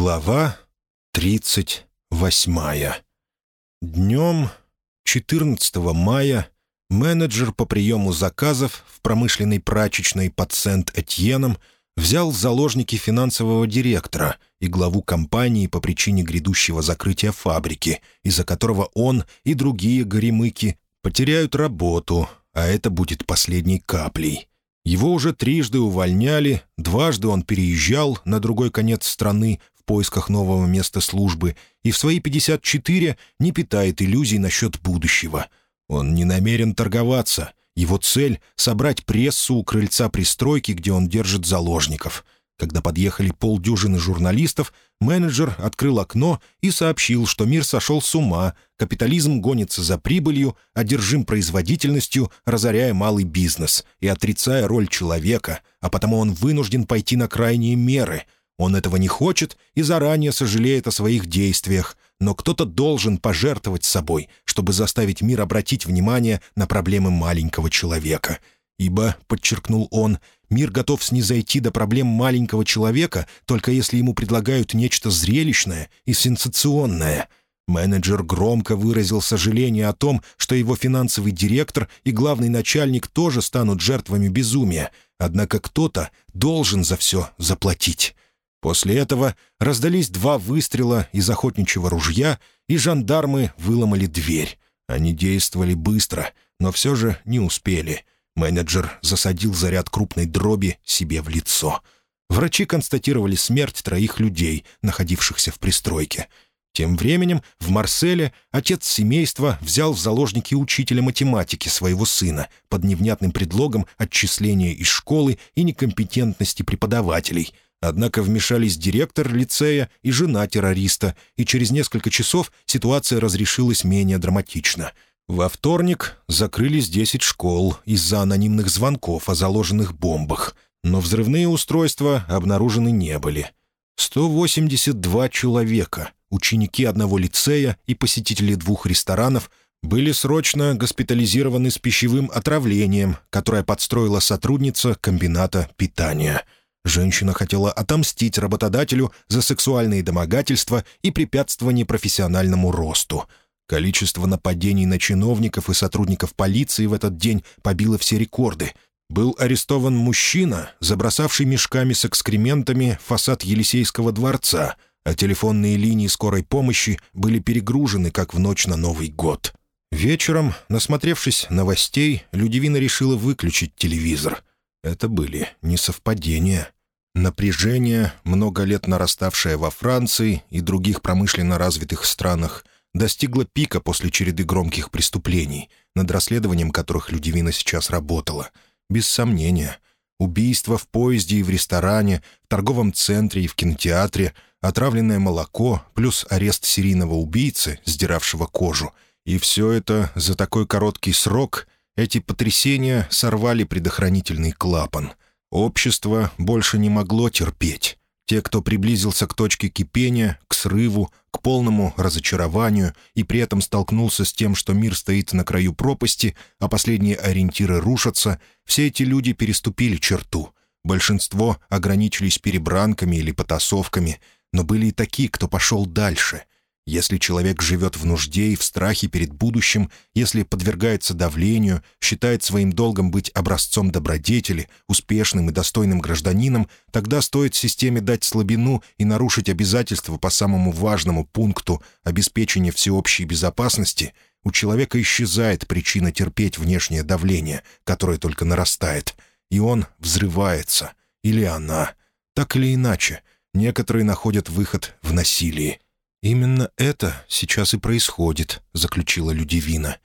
Глава 38. Днем 14 мая менеджер по приему заказов в промышленной прачечной под Сент-Этьеном взял в заложники финансового директора и главу компании по причине грядущего закрытия фабрики, из-за которого он и другие горемыки потеряют работу, а это будет последней каплей. Его уже трижды увольняли, дважды он переезжал на другой конец страны поисках нового места службы и в свои 54 не питает иллюзий насчет будущего. Он не намерен торговаться. Его цель — собрать прессу у крыльца пристройки, где он держит заложников. Когда подъехали полдюжины журналистов, менеджер открыл окно и сообщил, что мир сошел с ума, капитализм гонится за прибылью, одержим производительностью, разоряя малый бизнес и отрицая роль человека, а потому он вынужден пойти на крайние меры — он этого не хочет и заранее сожалеет о своих действиях, но кто-то должен пожертвовать собой, чтобы заставить мир обратить внимание на проблемы маленького человека. Ибо, подчеркнул он, мир готов снизойти до проблем маленького человека, только если ему предлагают нечто зрелищное и сенсационное. Менеджер громко выразил сожаление о том, что его финансовый директор и главный начальник тоже станут жертвами безумия, однако кто-то должен за все заплатить. После этого раздались два выстрела из охотничьего ружья, и жандармы выломали дверь. Они действовали быстро, но все же не успели. Менеджер засадил заряд крупной дроби себе в лицо. Врачи констатировали смерть троих людей, находившихся в пристройке. Тем временем в Марселе отец семейства взял в заложники учителя математики своего сына под невнятным предлогом отчисления из школы и некомпетентности преподавателей — Однако вмешались директор лицея и жена террориста, и через несколько часов ситуация разрешилась менее драматично. Во вторник закрылись 10 школ из-за анонимных звонков о заложенных бомбах, но взрывные устройства обнаружены не были. 182 человека, ученики одного лицея и посетители двух ресторанов, были срочно госпитализированы с пищевым отравлением, которое подстроила сотрудница комбината питания – Женщина хотела отомстить работодателю за сексуальные домогательства и препятствование профессиональному росту. Количество нападений на чиновников и сотрудников полиции в этот день побило все рекорды. Был арестован мужчина, забросавший мешками с экскрементами фасад Елисейского дворца, а телефонные линии скорой помощи были перегружены, как в ночь на Новый год. Вечером, насмотревшись новостей, Людивина решила выключить телевизор. Это были не совпадения. Напряжение, много лет нараставшее во Франции и других промышленно развитых странах, достигло пика после череды громких преступлений, над расследованием которых Людивина сейчас работала. Без сомнения. Убийства в поезде и в ресторане, в торговом центре и в кинотеатре, отравленное молоко, плюс арест серийного убийцы, сдиравшего кожу. И все это за такой короткий срок, эти потрясения сорвали предохранительный клапан — Общество больше не могло терпеть. Те, кто приблизился к точке кипения, к срыву, к полному разочарованию и при этом столкнулся с тем, что мир стоит на краю пропасти, а последние ориентиры рушатся, все эти люди переступили черту. Большинство ограничились перебранками или потасовками, но были и такие, кто пошел дальше — если человек живет в нужде и в страхе перед будущим, если подвергается давлению, считает своим долгом быть образцом добродетели, успешным и достойным гражданином, тогда стоит системе дать слабину и нарушить обязательства по самому важному пункту обеспечения всеобщей безопасности, у человека исчезает причина терпеть внешнее давление, которое только нарастает, и он взрывается. Или она. Так или иначе, некоторые находят выход в насилии. «Именно это сейчас и происходит», — заключила Людивина.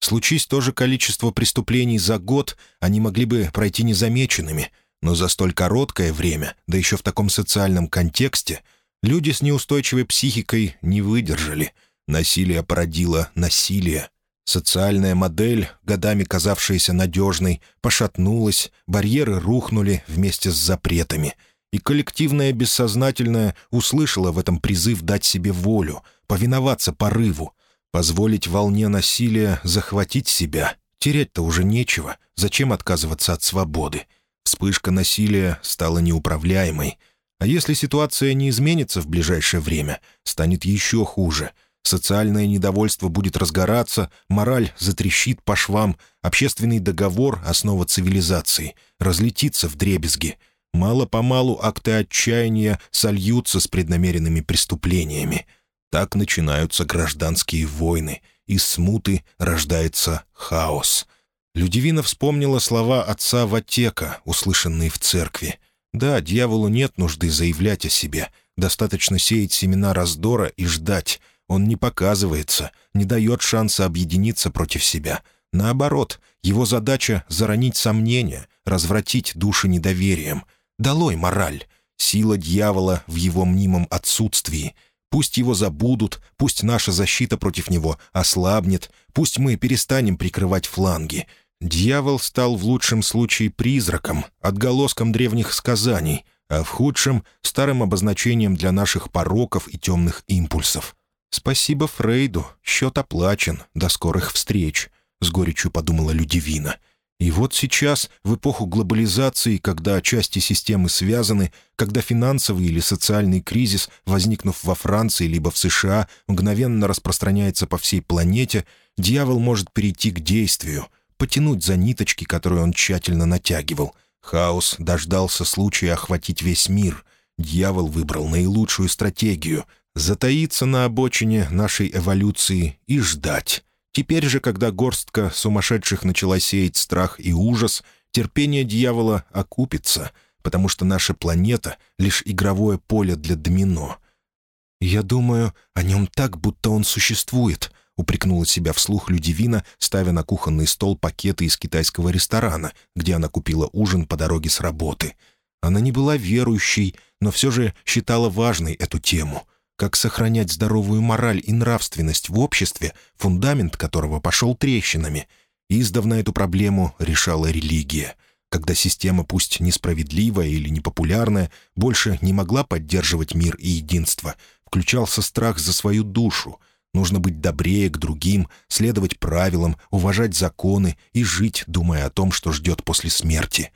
«Случись то же количество преступлений за год, они могли бы пройти незамеченными, но за столь короткое время, да еще в таком социальном контексте, люди с неустойчивой психикой не выдержали. Насилие породило насилие. Социальная модель, годами казавшаяся надежной, пошатнулась, барьеры рухнули вместе с запретами — и коллективное бессознательное услышало в этом призыв дать себе волю, повиноваться порыву, позволить волне насилия захватить себя. Терять-то уже нечего, зачем отказываться от свободы? Вспышка насилия стала неуправляемой. А если ситуация не изменится в ближайшее время, станет еще хуже. Социальное недовольство будет разгораться, мораль затрещит по швам, общественный договор, основа цивилизации, разлетится в дребезги. Мало-помалу акты отчаяния сольются с преднамеренными преступлениями. Так начинаются гражданские войны, из смуты рождается хаос. Людивина вспомнила слова отца Ватека, услышанные в церкви. Да, дьяволу нет нужды заявлять о себе. Достаточно сеять семена раздора и ждать. Он не показывается, не дает шанса объединиться против себя. Наоборот, его задача — заронить сомнения, развратить души недоверием. Долой мораль. Сила дьявола в его мнимом отсутствии. Пусть его забудут, пусть наша защита против него ослабнет, пусть мы перестанем прикрывать фланги — Дьявол стал в лучшем случае призраком, отголоском древних сказаний, а в худшем — старым обозначением для наших пороков и темных импульсов. «Спасибо Фрейду, счет оплачен, до скорых встреч», — с горечью подумала Людивина. И вот сейчас, в эпоху глобализации, когда части системы связаны, когда финансовый или социальный кризис, возникнув во Франции либо в США, мгновенно распространяется по всей планете, дьявол может перейти к действию — потянуть за ниточки, которые он тщательно натягивал. Хаос дождался случая охватить весь мир. Дьявол выбрал наилучшую стратегию — затаиться на обочине нашей эволюции и ждать. Теперь же, когда горстка сумасшедших начала сеять страх и ужас, терпение дьявола окупится, потому что наша планета — лишь игровое поле для домино. Я думаю о нем так, будто он существует — упрекнула себя вслух Людивина, ставя на кухонный стол пакеты из китайского ресторана, где она купила ужин по дороге с работы. Она не была верующей, но все же считала важной эту тему. Как сохранять здоровую мораль и нравственность в обществе, фундамент которого пошел трещинами. Издавна эту проблему решала религия — когда система, пусть несправедливая или непопулярная, больше не могла поддерживать мир и единство, включался страх за свою душу, Нужно быть добрее к другим, следовать правилам, уважать законы и жить, думая о том, что ждет после смерти.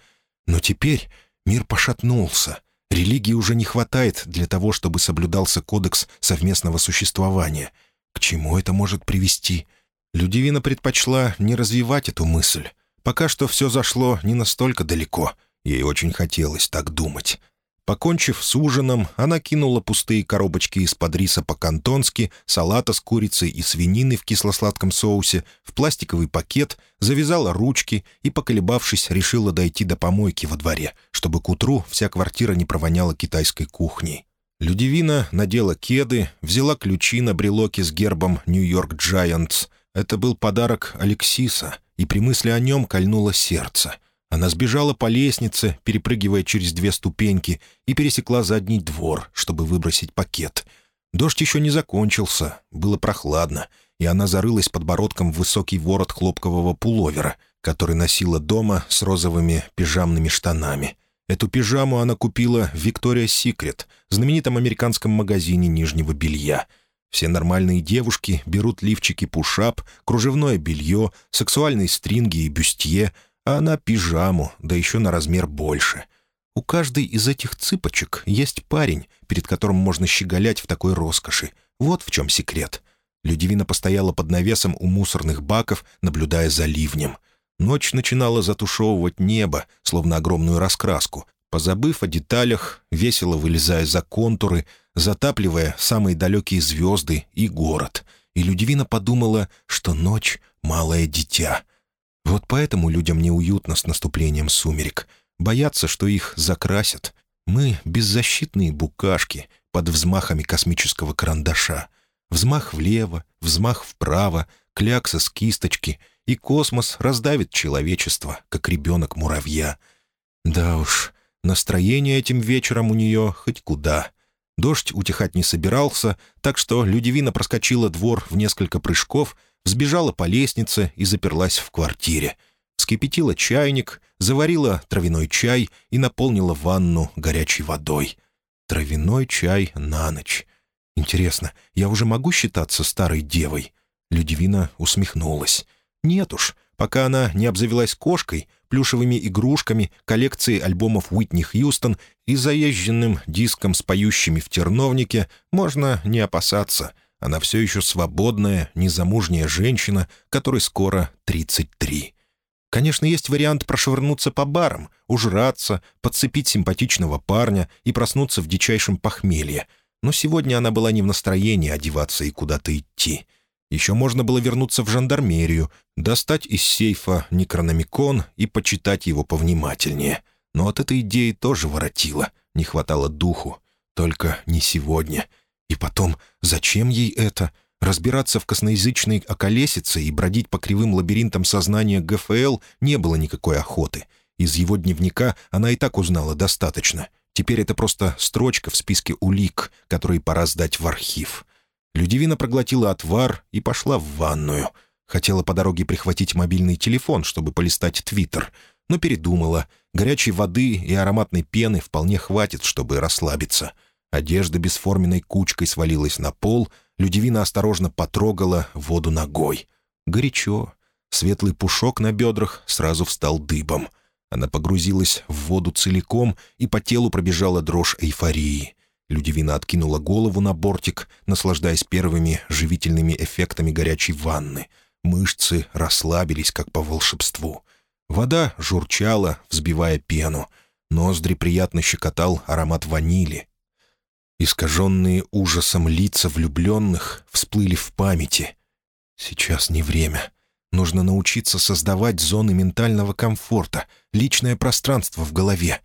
Но теперь мир пошатнулся. Религии уже не хватает для того, чтобы соблюдался кодекс совместного существования. К чему это может привести? Людивина предпочла не развивать эту мысль. Пока что все зашло не настолько далеко. Ей очень хотелось так думать. Покончив с ужином, она кинула пустые коробочки из-под риса по-кантонски, салата с курицей и свинины в кисло-сладком соусе в пластиковый пакет, завязала ручки и, поколебавшись, решила дойти до помойки во дворе, чтобы к утру вся квартира не провоняла китайской кухней. Людивина надела кеды, взяла ключи на брелоке с гербом «Нью-Йорк Giants. Это был подарок Алексиса, и при мысли о нем кольнуло сердце — она сбежала по лестнице, перепрыгивая через две ступеньки, и пересекла задний двор, чтобы выбросить пакет. Дождь еще не закончился, было прохладно, и она зарылась подбородком в высокий ворот хлопкового пуловера, который носила дома с розовыми пижамными штанами. Эту пижаму она купила в «Виктория Секрет», знаменитом американском магазине нижнего белья. Все нормальные девушки берут лифчики пушап, кружевное белье, сексуальные стринги и бюстье — а она пижаму, да еще на размер больше. У каждой из этих цыпочек есть парень, перед которым можно щеголять в такой роскоши. Вот в чем секрет. Людивина постояла под навесом у мусорных баков, наблюдая за ливнем. Ночь начинала затушевывать небо, словно огромную раскраску, позабыв о деталях, весело вылезая за контуры, затапливая самые далекие звезды и город. И Людивина подумала, что ночь — малое дитя — вот поэтому людям неуютно с наступлением сумерек. Боятся, что их закрасят. Мы — беззащитные букашки под взмахами космического карандаша. Взмах влево, взмах вправо, клякса с кисточки, и космос раздавит человечество, как ребенок муравья. Да уж, настроение этим вечером у нее хоть куда. Дождь утихать не собирался, так что Людивина проскочила двор в несколько прыжков — Сбежала по лестнице и заперлась в квартире. Вскипятила чайник, заварила травяной чай и наполнила ванну горячей водой. Травяной чай на ночь. Интересно, я уже могу считаться старой девой? Людивина усмехнулась. Нет уж, пока она не обзавелась кошкой, плюшевыми игрушками, коллекцией альбомов Уитни Хьюстон и заезженным диском с поющими в терновнике можно не опасаться. Она все еще свободная, незамужняя женщина, которой скоро 33. Конечно, есть вариант прошвырнуться по барам, ужраться, подцепить симпатичного парня и проснуться в дичайшем похмелье. Но сегодня она была не в настроении одеваться и куда-то идти. Еще можно было вернуться в жандармерию, достать из сейфа некрономикон и почитать его повнимательнее. Но от этой идеи тоже воротило, не хватало духу. Только не сегодня. И потом, зачем ей это? Разбираться в косноязычной околесице и бродить по кривым лабиринтам сознания ГФЛ не было никакой охоты. Из его дневника она и так узнала достаточно. Теперь это просто строчка в списке улик, которые пора сдать в архив. Людивина проглотила отвар и пошла в ванную. Хотела по дороге прихватить мобильный телефон, чтобы полистать Твиттер, но передумала. Горячей воды и ароматной пены вполне хватит, чтобы расслабиться. Одежда бесформенной кучкой свалилась на пол — Людивина осторожно потрогала воду ногой. Горячо. Светлый пушок на бедрах сразу встал дыбом. Она погрузилась в воду целиком, и по телу пробежала дрожь эйфории. Людивина откинула голову на бортик, наслаждаясь первыми живительными эффектами горячей ванны. Мышцы расслабились, как по волшебству. Вода журчала, взбивая пену. Ноздри приятно щекотал аромат ванили. Искаженные ужасом лица влюбленных всплыли в памяти. Сейчас не время. Нужно научиться создавать зоны ментального комфорта, личное пространство в голове.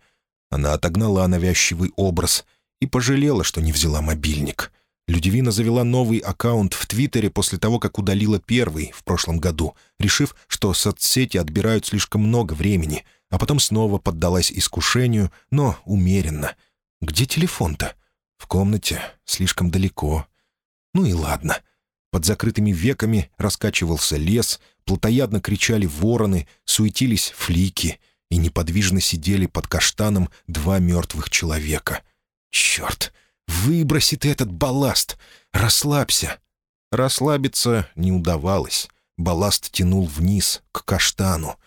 Она отогнала навязчивый образ и пожалела, что не взяла мобильник. Людивина завела новый аккаунт в Твиттере после того, как удалила первый в прошлом году, решив, что соцсети отбирают слишком много времени, а потом снова поддалась искушению, но умеренно. «Где телефон-то?» В комнате слишком далеко. Ну и ладно. Под закрытыми веками раскачивался лес, плотоядно кричали вороны, суетились флики, и неподвижно сидели под каштаном два мертвых человека. «Черт! Выброси ты этот балласт! Расслабься!» Расслабиться не удавалось. Балласт тянул вниз, к каштану.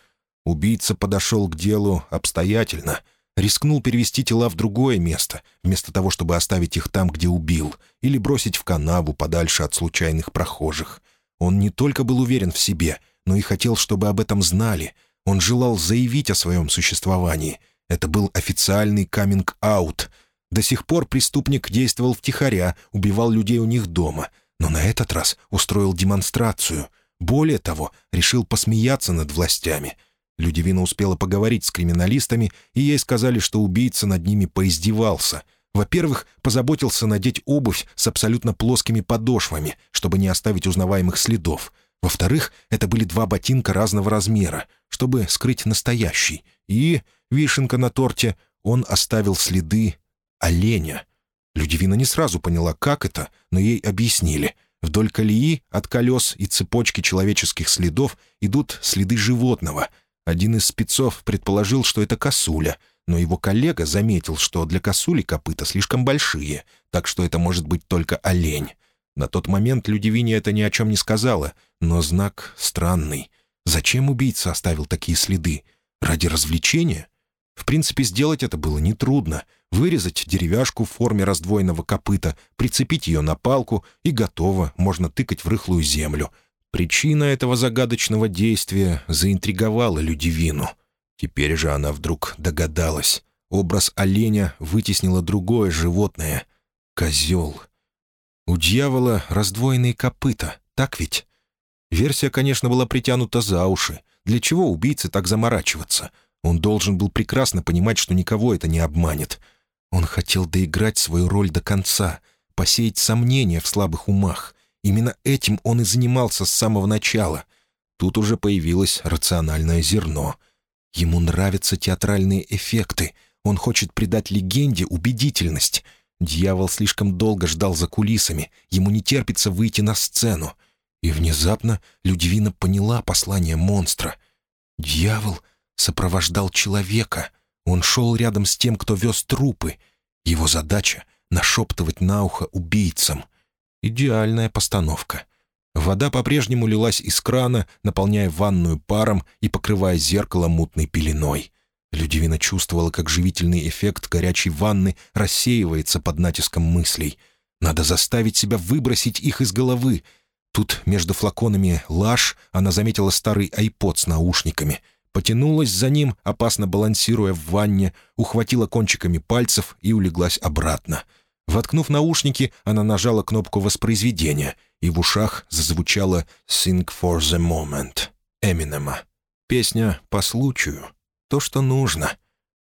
Убийца подошел к делу обстоятельно — рискнул перевести тела в другое место, вместо того, чтобы оставить их там, где убил, или бросить в канаву подальше от случайных прохожих. Он не только был уверен в себе, но и хотел, чтобы об этом знали. Он желал заявить о своем существовании. Это был официальный каминг-аут. До сих пор преступник действовал втихаря, убивал людей у них дома, но на этот раз устроил демонстрацию. Более того, решил посмеяться над властями — Людивина успела поговорить с криминалистами, и ей сказали, что убийца над ними поиздевался. Во-первых, позаботился надеть обувь с абсолютно плоскими подошвами, чтобы не оставить узнаваемых следов. Во-вторых, это были два ботинка разного размера, чтобы скрыть настоящий. И, вишенка на торте, он оставил следы оленя. Людивина не сразу поняла, как это, но ей объяснили. Вдоль колеи от колес и цепочки человеческих следов идут следы животного — один из спецов предположил, что это косуля, но его коллега заметил, что для косули копыта слишком большие, так что это может быть только олень. На тот момент Людивине это ни о чем не сказала, но знак странный. Зачем убийца оставил такие следы? Ради развлечения? В принципе, сделать это было нетрудно. Вырезать деревяшку в форме раздвоенного копыта, прицепить ее на палку, и готово, можно тыкать в рыхлую землю. Причина этого загадочного действия заинтриговала Людивину. Теперь же она вдруг догадалась. Образ оленя вытеснило другое животное — козел. У дьявола раздвоенные копыта, так ведь? Версия, конечно, была притянута за уши. Для чего убийце так заморачиваться? Он должен был прекрасно понимать, что никого это не обманет. Он хотел доиграть свою роль до конца, посеять сомнения в слабых умах — Именно этим он и занимался с самого начала. Тут уже появилось рациональное зерно. Ему нравятся театральные эффекты. Он хочет придать легенде убедительность. Дьявол слишком долго ждал за кулисами. Ему не терпится выйти на сцену. И внезапно Людивина поняла послание монстра. Дьявол сопровождал человека. Он шел рядом с тем, кто вез трупы. Его задача — нашептывать на ухо убийцам. Идеальная постановка. Вода по-прежнему лилась из крана, наполняя ванную паром и покрывая зеркало мутной пеленой. Людивина чувствовала, как живительный эффект горячей ванны рассеивается под натиском мыслей. Надо заставить себя выбросить их из головы. Тут между флаконами лаж она заметила старый айпод с наушниками. Потянулась за ним, опасно балансируя в ванне, ухватила кончиками пальцев и улеглась обратно. Воткнув наушники, она нажала кнопку воспроизведения, и в ушах зазвучала «Sing for the Moment» Эминема. Песня по случаю то, что нужно.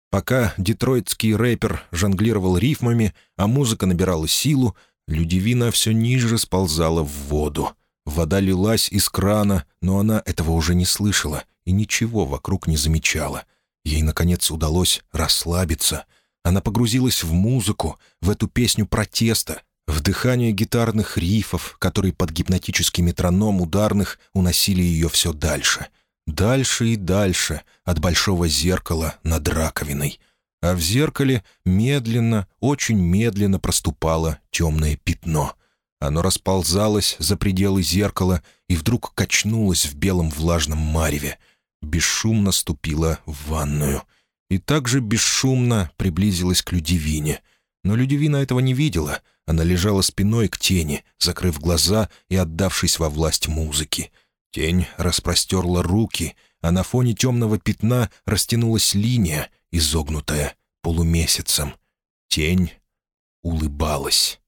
Пока детройтский рэпер жонглировал рифмами, а музыка набирала силу, Людивина все ниже сползала в воду. Вода лилась из крана, но она этого уже не слышала и ничего вокруг не замечала. Ей, наконец, удалось расслабиться. Она погрузилась в музыку, в эту песню протеста, в дыхание гитарных рифов, которые под гипнотический метроном ударных уносили ее все дальше — Дальше и дальше от большого зеркала над раковиной. А в зеркале медленно, очень медленно проступало темное пятно. Оно расползалось за пределы зеркала и вдруг качнулось в белом влажном мареве. Бесшумно ступила в ванную. И также бесшумно приблизилась к Людивине. Но Людивина этого не видела. Она лежала спиной к тени, закрыв глаза и отдавшись во власть музыки. Тень распростерла руки, а на фоне темного пятна растянулась линия, изогнутая полумесяцем. Тень улыбалась.